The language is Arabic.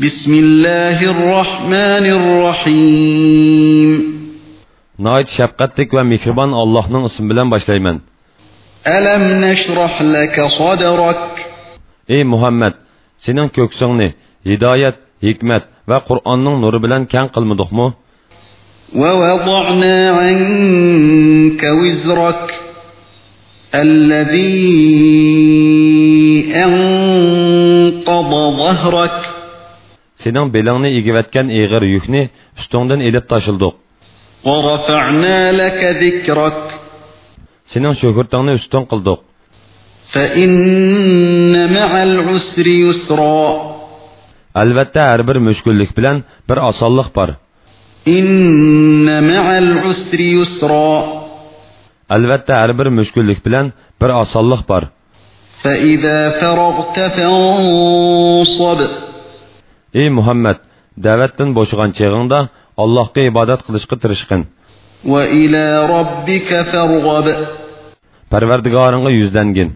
بسم الله الرحمن الرحيم. نايت شفقتك ومهربان الله نن بلن باشلايم ألم نشرح لك صدرك؟ ئى مۇھەممەد سېنىڭ كۆكسۈڭنى ھىدايەت ھېكمەت ۋە قۇرئان نۇرى بىلەن كەڭ قىلمىدۇقمۇ ووضعنا عنك وزرك الذي أنقض ظهرك. Sening belingni egivatgan eg'ir yukni ustingdan elib tashildik. ورفعنا لك ذكرك Sening shuhratingni ustun qildik. فإن مع العسر يسرا Albatta har bir mushkullik bilan bir osonlik bor. إن مع العسر يسرا Albatta har bir mushkullik bilan bir osonlik bor. فإذا فرغت فانصب ey muhammad da'vatdan bo'shag'an cheg'ingda allohga ibodat qilishga tirishqin. Parvardigoringga yuzlangin.